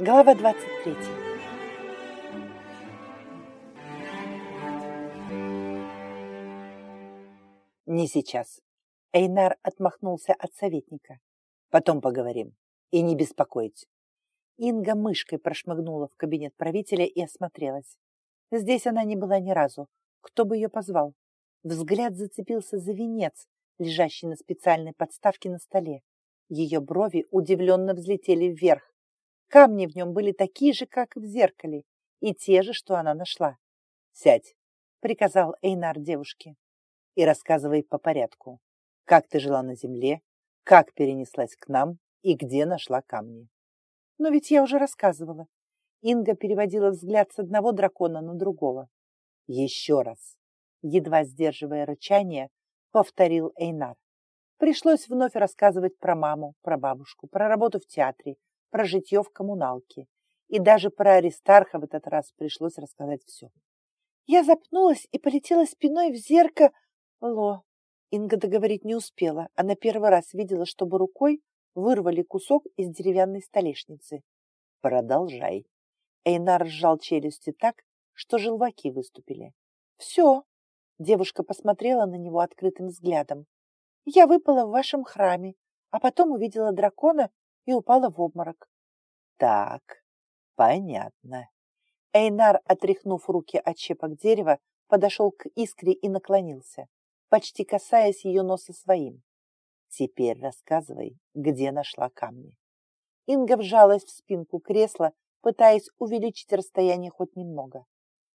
Глава 23. Не сейчас. Эйнар отмахнулся от советника. Потом поговорим. И не беспокоить. Инга мышкой прошмыгнула в кабинет правителя и осмотрелась. Здесь она не была ни разу. Кто бы ее позвал? Взгляд зацепился за венец, лежащий на специальной подставке на столе. Ее брови удивленно взлетели вверх. Камни в нем были такие же, как в зеркале, и те же, что она нашла. «Сядь», — приказал Эйнар девушке, — «и рассказывай по порядку, как ты жила на земле, как перенеслась к нам и где нашла камни». «Но ведь я уже рассказывала». Инга переводила взгляд с одного дракона на другого. «Еще раз», едва сдерживая рычание, повторил Эйнар. Пришлось вновь рассказывать про маму, про бабушку, про работу в театре, про житье в коммуналке. И даже про Аристарха в этот раз пришлось рассказать все. Я запнулась и полетела спиной в зеркало. Ло. Инга договорить не успела. Она первый раз видела, чтобы рукой вырвали кусок из деревянной столешницы. Продолжай. Эйнар сжал челюсти так, что желваки выступили. Все. Девушка посмотрела на него открытым взглядом. Я выпала в вашем храме, а потом увидела дракона и упала в обморок. Так, понятно. Эйнар, отряхнув руки от щепок дерева, подошел к искре и наклонился, почти касаясь ее носа своим. Теперь рассказывай, где нашла камни. Инга вжалась в спинку кресла, пытаясь увеличить расстояние хоть немного.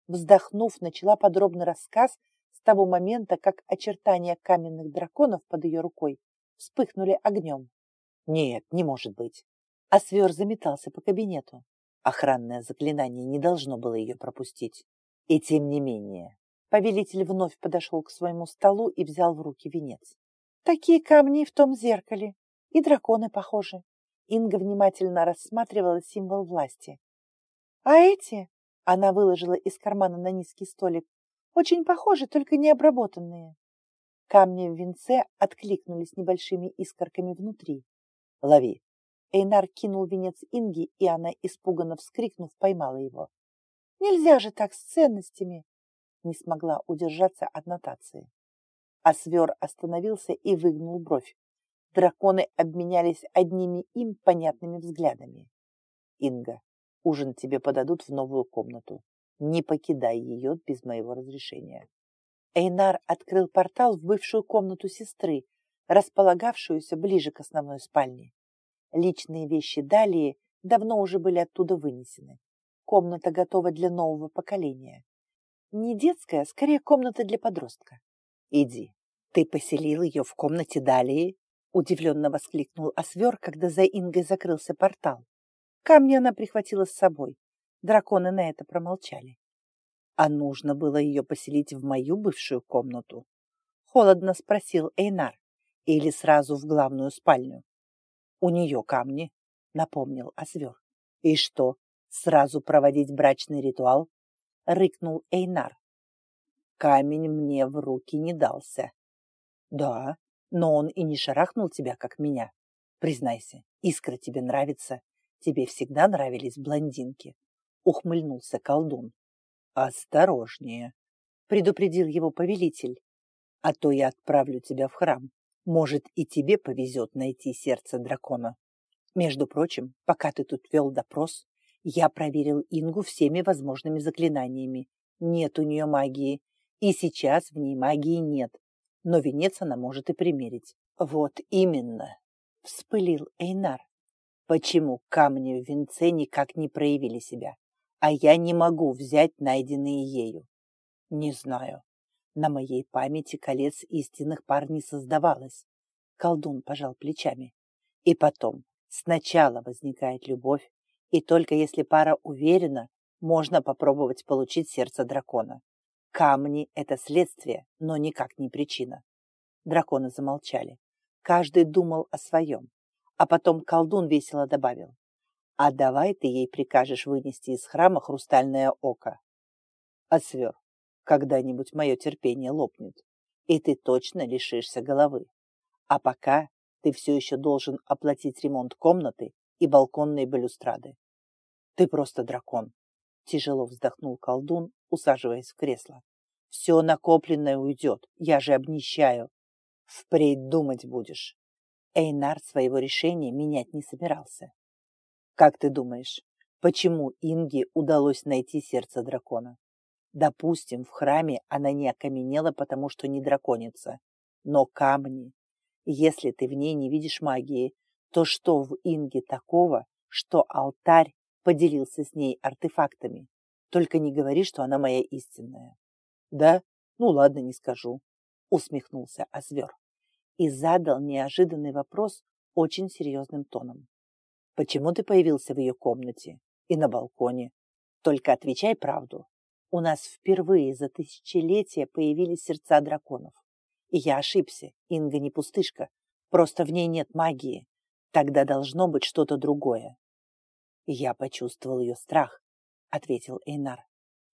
Вздохнув, начала подробный рассказ с того момента, как очертания каменных драконов под ее рукой вспыхнули огнем. Нет, не может быть. А свер заметался по кабинету. Охранное заклинание не должно было ее пропустить. И тем не менее, повелитель вновь подошел к своему столу и взял в руки венец. Такие камни в том зеркале. И драконы похожи. Инга внимательно рассматривала символ власти. А эти, она выложила из кармана на низкий столик, очень похожи, только не обработанные. Камни в венце откликнулись небольшими искорками внутри. «Лови!» Эйнар кинул венец Инги, и она, испуганно вскрикнув, поймала его. «Нельзя же так с ценностями!» Не смогла удержаться от нотации. А свер остановился и выгнул бровь. Драконы обменялись одними им понятными взглядами. «Инга, ужин тебе подадут в новую комнату. Не покидай ее без моего разрешения. Эйнар открыл портал в бывшую комнату сестры, располагавшуюся ближе к основной спальне. Личные вещи Далии давно уже были оттуда вынесены. Комната готова для нового поколения. Не детская, скорее комната для подростка. Иди. Ты поселил ее в комнате Далии? Удивленно воскликнул Освер, когда за Ингой закрылся портал. Камни она прихватила с собой. Драконы на это промолчали. А нужно было ее поселить в мою бывшую комнату? Холодно спросил Эйнар. Или сразу в главную спальню? У нее камни, напомнил Освер. И что, сразу проводить брачный ритуал? Рыкнул Эйнар. Камень мне в руки не дался. Да, но он и не шарахнул тебя, как меня. Признайся, искра тебе нравится. Тебе всегда нравились блондинки ухмыльнулся колдун. «Осторожнее», — предупредил его повелитель. «А то я отправлю тебя в храм. Может, и тебе повезет найти сердце дракона. Между прочим, пока ты тут вел допрос, я проверил Ингу всеми возможными заклинаниями. Нет у нее магии, и сейчас в ней магии нет, но венец она может и примерить. Вот именно, вспылил Эйнар. Почему камни в венце никак не проявили себя? а я не могу взять найденные ею. Не знаю. На моей памяти колец истинных пар не создавалось. Колдун пожал плечами. И потом, сначала возникает любовь, и только если пара уверена, можно попробовать получить сердце дракона. Камни — это следствие, но никак не причина. Драконы замолчали. Каждый думал о своем. А потом колдун весело добавил. А давай ты ей прикажешь вынести из храма хрустальное око. Освер, когда-нибудь мое терпение лопнет, и ты точно лишишься головы. А пока ты все еще должен оплатить ремонт комнаты и балконные балюстрады. Ты просто дракон. Тяжело вздохнул колдун, усаживаясь в кресло. Все накопленное уйдет, я же обнищаю. Впредь думать будешь. Эйнар своего решения менять не собирался. Как ты думаешь, почему Инге удалось найти сердце дракона? Допустим, в храме она не окаменела, потому что не драконица. Но камни... Если ты в ней не видишь магии, то что в Инге такого, что алтарь поделился с ней артефактами? Только не говори, что она моя истинная. Да? Ну ладно, не скажу. Усмехнулся Озвер. И задал неожиданный вопрос очень серьезным тоном. Почему ты появился в ее комнате и на балконе? Только отвечай правду. У нас впервые за тысячелетия появились сердца драконов. И я ошибся, Инга не пустышка, просто в ней нет магии. Тогда должно быть что-то другое. Я почувствовал ее страх, ответил Эйнар,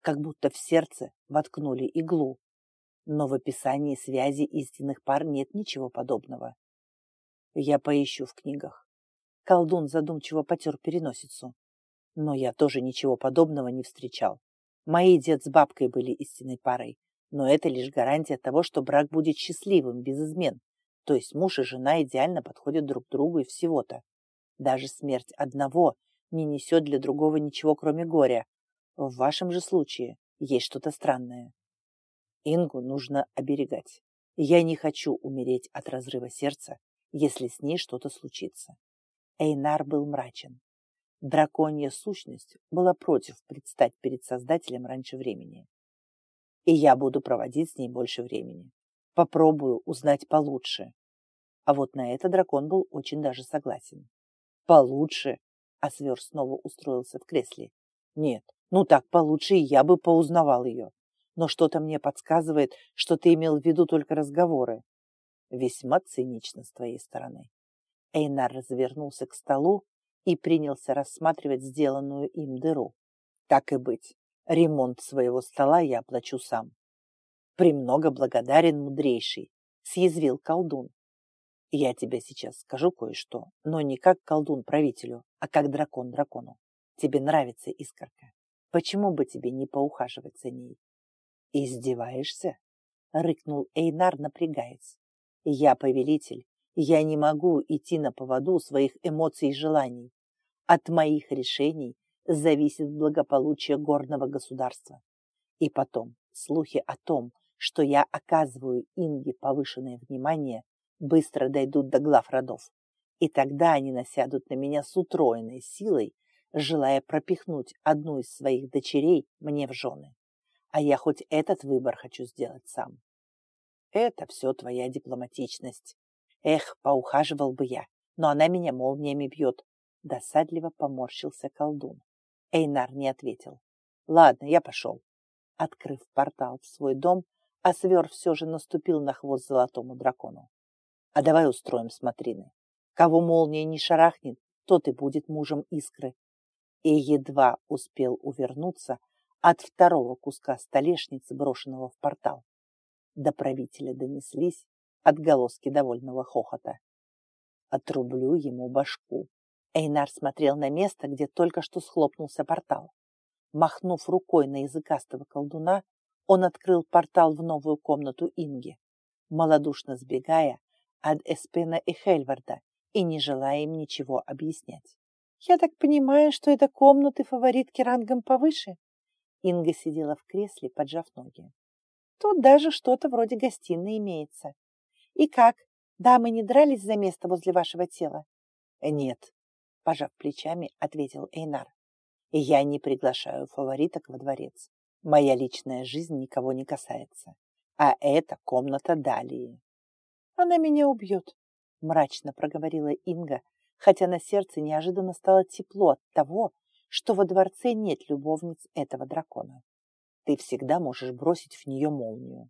как будто в сердце воткнули иглу. Но в описании связи истинных пар нет ничего подобного. Я поищу в книгах. Колдун задумчиво потер переносицу. Но я тоже ничего подобного не встречал. Мои дед с бабкой были истинной парой, но это лишь гарантия того, что брак будет счастливым, без измен. То есть муж и жена идеально подходят друг другу и всего-то. Даже смерть одного не несет для другого ничего, кроме горя. В вашем же случае есть что-то странное. Ингу нужно оберегать. Я не хочу умереть от разрыва сердца, если с ней что-то случится. Эйнар был мрачен. Драконья сущность была против предстать перед Создателем раньше времени. И я буду проводить с ней больше времени. Попробую узнать получше. А вот на это дракон был очень даже согласен. Получше? А Свер снова устроился в кресле. Нет, ну так получше я бы поузнавал ее. Но что-то мне подсказывает, что ты имел в виду только разговоры. Весьма цинично с твоей стороны. Эйнар развернулся к столу и принялся рассматривать сделанную им дыру. Так и быть, ремонт своего стола я оплачу сам. Премного благодарен, мудрейший, съязвил колдун. Я тебе сейчас скажу кое-что, но не как колдун правителю, а как дракон дракону. Тебе нравится искорка. Почему бы тебе не поухаживать за ней? Издеваешься? Рыкнул Эйнар, напрягаясь. Я повелитель я не могу идти на поводу своих эмоций и желаний. От моих решений зависит благополучие горного государства. И потом, слухи о том, что я оказываю Инге повышенное внимание, быстро дойдут до глав родов. И тогда они насядут на меня с утроенной силой, желая пропихнуть одну из своих дочерей мне в жены. А я хоть этот выбор хочу сделать сам. Это все твоя дипломатичность, Эх, поухаживал бы я, но она меня молниями бьет. Досадливо поморщился колдун. Эйнар не ответил. Ладно, я пошел. Открыв портал в свой дом, Асвер все же наступил на хвост золотому дракону. А давай устроим смотрины. Кого молния не шарахнет, тот и будет мужем искры. И едва успел увернуться от второго куска столешницы, брошенного в портал. До правителя донеслись отголоски довольного хохота. Отрублю ему башку. Эйнар смотрел на место, где только что схлопнулся портал. Махнув рукой на языкастого колдуна, он открыл портал в новую комнату Инги, малодушно сбегая от Эспена и Хельварда и не желая им ничего объяснять. «Я так понимаю, что это комнаты фаворитки рангом повыше?» Инга сидела в кресле, поджав ноги. «Тут даже что-то вроде гостиной имеется. И как? Дамы не дрались за место возле вашего тела? Нет, пожав плечами, ответил Эйнар. Я не приглашаю фавориток во дворец. Моя личная жизнь никого не касается. А это комната Далии. Она меня убьет, мрачно проговорила Инга, хотя на сердце неожиданно стало тепло от того, что во дворце нет любовниц этого дракона. Ты всегда можешь бросить в нее молнию.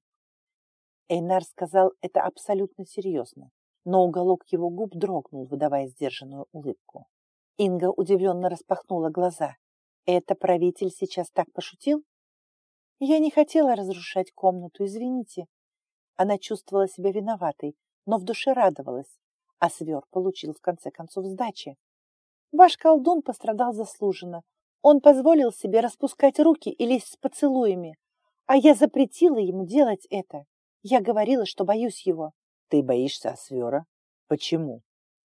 Эйнар сказал это абсолютно серьезно, но уголок его губ дрогнул, выдавая сдержанную улыбку. Инга удивленно распахнула глаза. «Это правитель сейчас так пошутил?» «Я не хотела разрушать комнату, извините». Она чувствовала себя виноватой, но в душе радовалась, а свер получил в конце концов сдачи. «Ваш колдун пострадал заслуженно. Он позволил себе распускать руки и лезть с поцелуями, а я запретила ему делать это. Я говорила, что боюсь его. Ты боишься Освера? Почему?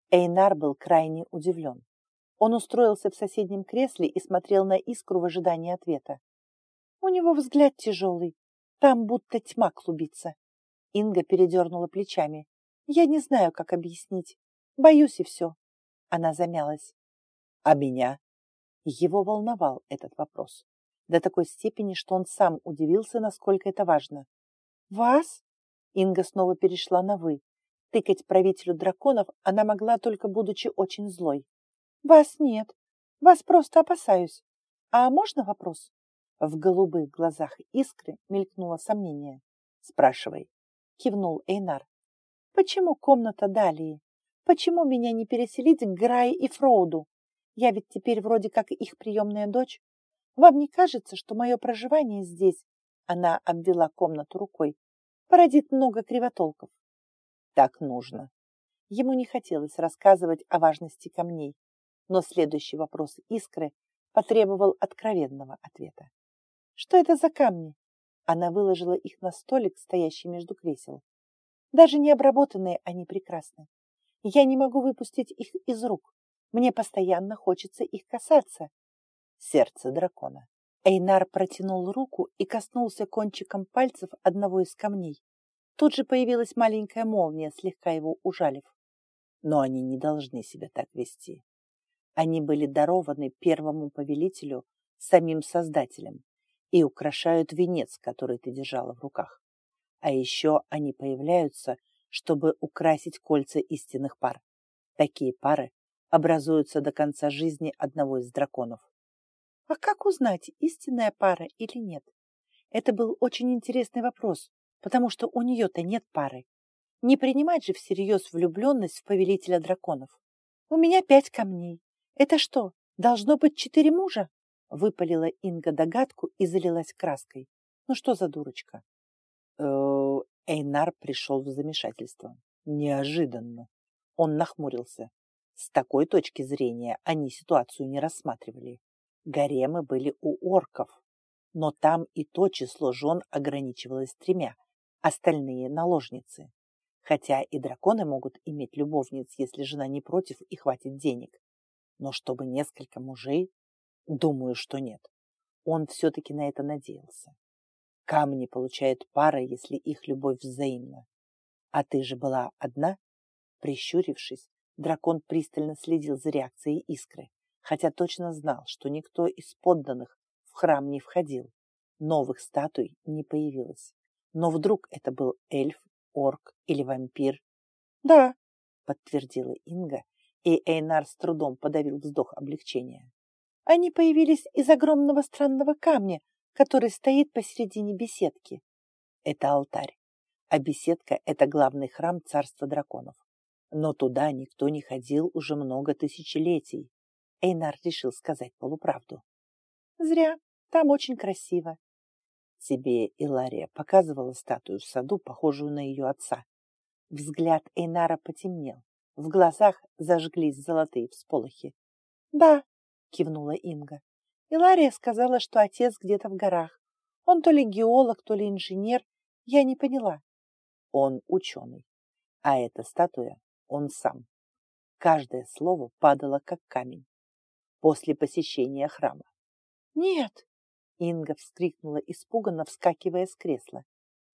Эйнар был крайне удивлен. Он устроился в соседнем кресле и смотрел на искру в ожидании ответа. У него взгляд тяжелый, там будто тьма клубится. Инга передернула плечами. Я не знаю, как объяснить. Боюсь и все. Она замялась. А меня? Его волновал этот вопрос. До такой степени, что он сам удивился, насколько это важно. «Вас?» Инга снова перешла на «вы». Тыкать правителю драконов она могла, только будучи очень злой. «Вас нет. Вас просто опасаюсь. А можно вопрос?» В голубых глазах искры мелькнуло сомнение. «Спрашивай», — кивнул Эйнар. «Почему комната Далии? Почему меня не переселить к Грае и Фроуду? Я ведь теперь вроде как их приемная дочь. Вам не кажется, что мое проживание здесь, она обвела комнату рукой, породит много кривотолков? Так нужно. Ему не хотелось рассказывать о важности камней, но следующий вопрос Искры потребовал откровенного ответа. Что это за камни? Она выложила их на столик, стоящий между кресел. Даже не обработанные они прекрасны. Я не могу выпустить их из рук. Мне постоянно хочется их касаться. Сердце дракона. Эйнар протянул руку и коснулся кончиком пальцев одного из камней. Тут же появилась маленькая молния, слегка его ужалив. Но они не должны себя так вести. Они были дарованы первому повелителю самим Создателем и украшают венец, который ты держала в руках. А еще они появляются, чтобы украсить кольца истинных пар. Такие пары образуются до конца жизни одного из драконов. А как узнать, истинная пара или нет? Это был очень интересный вопрос, потому что у нее-то нет пары. Не принимать же всерьез влюбленность в повелителя драконов. У меня пять камней. Это что, должно быть четыре мужа? Выпалила Инга догадку и залилась краской. Ну что за дурочка? Э Эйнар пришел в замешательство. Неожиданно. Он нахмурился. С такой точки зрения они ситуацию не рассматривали. Гаремы были у орков, но там и то число жен ограничивалось тремя, остальные – наложницы. Хотя и драконы могут иметь любовниц, если жена не против и хватит денег. Но чтобы несколько мужей? Думаю, что нет. Он все-таки на это надеялся. Камни получают пара, если их любовь взаимна. А ты же была одна? Прищурившись, Дракон пристально следил за реакцией искры, хотя точно знал, что никто из подданных в храм не входил. Новых статуй не появилось. Но вдруг это был эльф, орк или вампир? «Да», — подтвердила Инга, и Эйнар с трудом подавил вздох облегчения. «Они появились из огромного странного камня, который стоит посередине беседки. Это алтарь, а беседка — это главный храм царства драконов но туда никто не ходил уже много тысячелетий. Эйнар решил сказать полуправду. Зря, там очень красиво. Тебе Илария показывала статую в саду, похожую на ее отца. Взгляд Эйнара потемнел. В глазах зажглись золотые всполохи. «Да», — кивнула Инга. Илария сказала, что отец где-то в горах. Он то ли геолог, то ли инженер. Я не поняла. Он ученый. А эта статуя он сам. Каждое слово падало, как камень. После посещения храма. «Нет!» — Инга вскрикнула, испуганно вскакивая с кресла.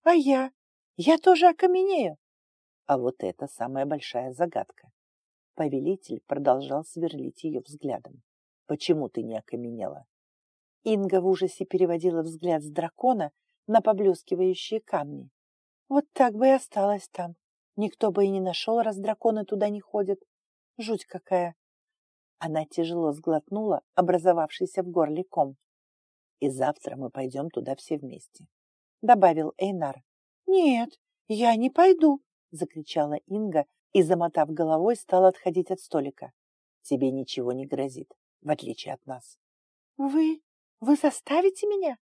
«А я? Я тоже окаменею!» А вот это самая большая загадка. Повелитель продолжал сверлить ее взглядом. «Почему ты не окаменела?» Инга в ужасе переводила взгляд с дракона на поблескивающие камни. Вот так бы и осталась там, Никто бы и не нашел, раз драконы туда не ходят. Жуть какая. Она тяжело сглотнула образовавшийся в горле ком. «И завтра мы пойдем туда все вместе», — добавил Эйнар. «Нет, я не пойду», — закричала Инга и, замотав головой, стала отходить от столика. «Тебе ничего не грозит, в отличие от нас». «Вы? Вы заставите меня?»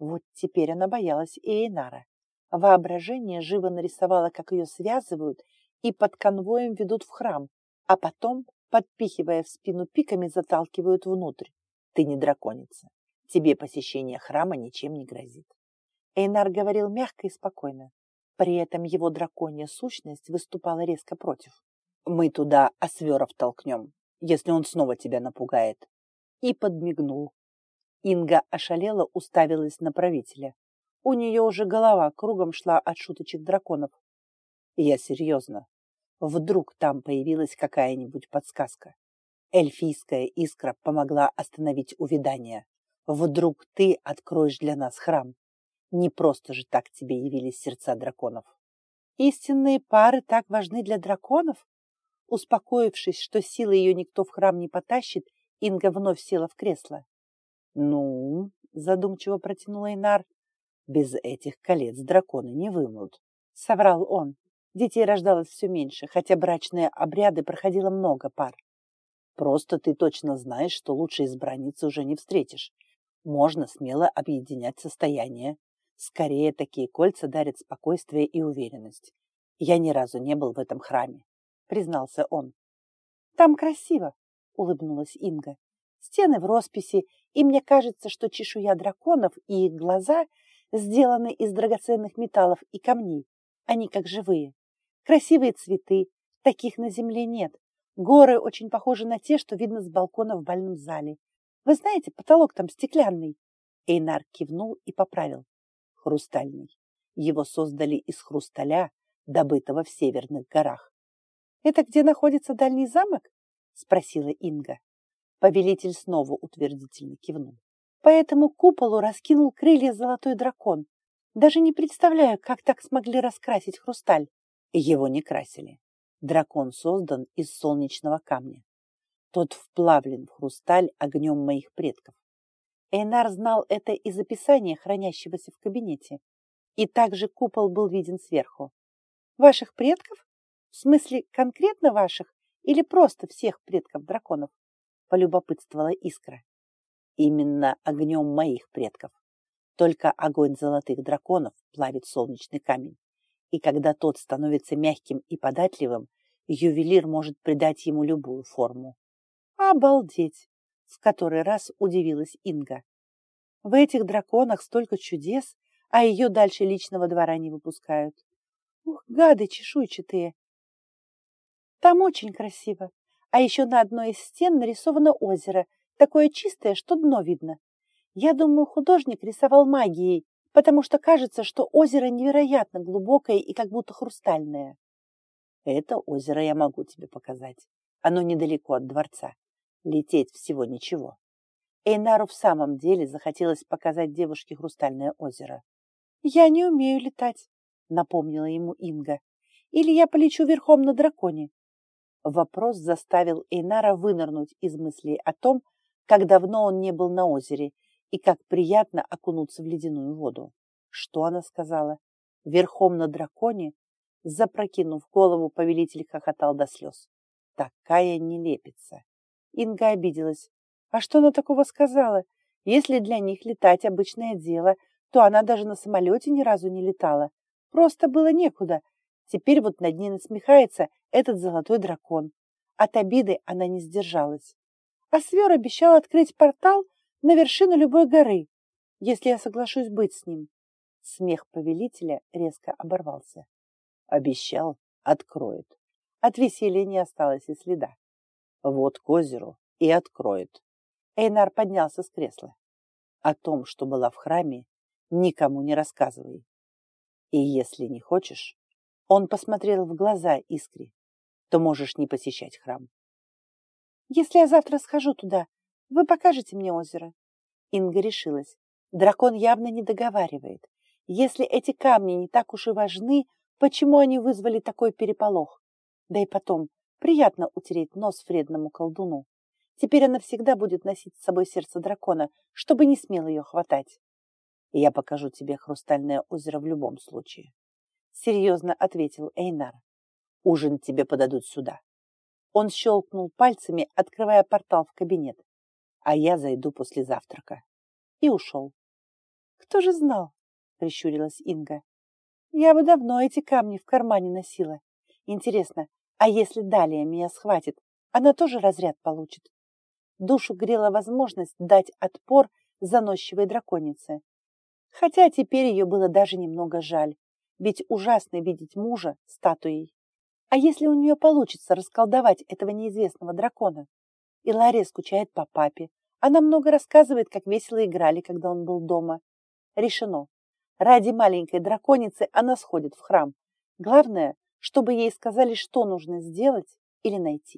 Вот теперь она боялась и Эйнара. Воображение живо нарисовало, как ее связывают и под конвоем ведут в храм, а потом, подпихивая в спину пиками, заталкивают внутрь. Ты не драконица. Тебе посещение храма ничем не грозит. Эйнар говорил мягко и спокойно. При этом его драконья сущность выступала резко против. Мы туда осверов толкнем, если он снова тебя напугает. И подмигнул. Инга ошалела уставилась на правителя. У нее уже голова кругом шла от шуточек драконов. Я серьезно. Вдруг там появилась какая-нибудь подсказка. Эльфийская искра помогла остановить увядание. Вдруг ты откроешь для нас храм. Не просто же так тебе явились сердца драконов. Истинные пары так важны для драконов? Успокоившись, что силы ее никто в храм не потащит, Инга вновь села в кресло. «Ну, — задумчиво протянула Инар, — без этих колец драконы не вымрут», — соврал он. Детей рождалось все меньше, хотя брачные обряды проходило много пар. «Просто ты точно знаешь, что лучше избранницы уже не встретишь. Можно смело объединять состояние. Скорее, такие кольца дарят спокойствие и уверенность. Я ни разу не был в этом храме, признался он. Там красиво, улыбнулась Инга. Стены в росписи, и мне кажется, что чешуя драконов и их глаза сделаны из драгоценных металлов и камней. Они как живые. Красивые цветы, таких на земле нет. Горы очень похожи на те, что видно с балкона в бальном зале. Вы знаете, потолок там стеклянный. Эйнар кивнул и поправил хрустальный. Его создали из хрусталя, добытого в северных горах. «Это где находится дальний замок?» — спросила Инга. Повелитель снова утвердительно кивнул. По этому куполу раскинул крылья золотой дракон. Даже не представляю, как так смогли раскрасить хрусталь. Его не красили. Дракон создан из солнечного камня. Тот вплавлен в хрусталь огнем моих предков. Эйнар знал это из описания, хранящегося в кабинете. И также купол был виден сверху. Ваших предков? В смысле, конкретно ваших? Или просто всех предков драконов? Полюбопытствовала Искра. Именно огнем моих предков. Только огонь золотых драконов плавит солнечный камень. И когда тот становится мягким и податливым, ювелир может придать ему любую форму. Обалдеть! в который раз удивилась Инга. В этих драконах столько чудес, а ее дальше личного двора не выпускают. Ух, гады чешуйчатые! Там очень красиво. А еще на одной из стен нарисовано озеро, такое чистое, что дно видно. Я думаю, художник рисовал магией, потому что кажется, что озеро невероятно глубокое и как будто хрустальное. Это озеро я могу тебе показать. Оно недалеко от дворца. Лететь всего ничего. Эйнару в самом деле захотелось показать девушке хрустальное озеро. «Я не умею летать», — напомнила ему Инга. «Или я полечу верхом на драконе?» Вопрос заставил Эйнара вынырнуть из мыслей о том, как давно он не был на озере и как приятно окунуться в ледяную воду. Что она сказала? Верхом на драконе? Запрокинув голову, повелитель хохотал до слез. Такая нелепица! Инга обиделась. А что она такого сказала? Если для них летать обычное дело, то она даже на самолете ни разу не летала. Просто было некуда. Теперь вот над ней насмехается этот золотой дракон. От обиды она не сдержалась. А Свер обещал открыть портал на вершину любой горы, если я соглашусь быть с ним. Смех повелителя резко оборвался. Обещал, откроет. От веселья не осталось и следа. Вот к озеру и откроет. Эйнар поднялся с кресла. О том, что была в храме, никому не рассказывай. И если не хочешь, он посмотрел в глаза Искре, то можешь не посещать храм. Если я завтра схожу туда, вы покажете мне озеро? Инга решилась. Дракон явно не договаривает. Если эти камни не так уж и важны, почему они вызвали такой переполох? Да и потом, Приятно утереть нос вредному колдуну. Теперь она всегда будет носить с собой сердце дракона, чтобы не смел ее хватать. Я покажу тебе хрустальное озеро в любом случае. Серьезно ответил Эйнар. Ужин тебе подадут сюда. Он щелкнул пальцами, открывая портал в кабинет. А я зайду после завтрака. И ушел. Кто же знал? Прищурилась Инга. Я бы давно эти камни в кармане носила. Интересно, а если далее меня схватит, она тоже разряд получит. Душу грела возможность дать отпор заносчивой драконице. Хотя теперь ее было даже немного жаль, ведь ужасно видеть мужа статуей. А если у нее получится расколдовать этого неизвестного дракона? И Лария скучает по папе. Она много рассказывает, как весело играли, когда он был дома. Решено. Ради маленькой драконицы она сходит в храм. Главное, чтобы ей сказали, что нужно сделать или найти.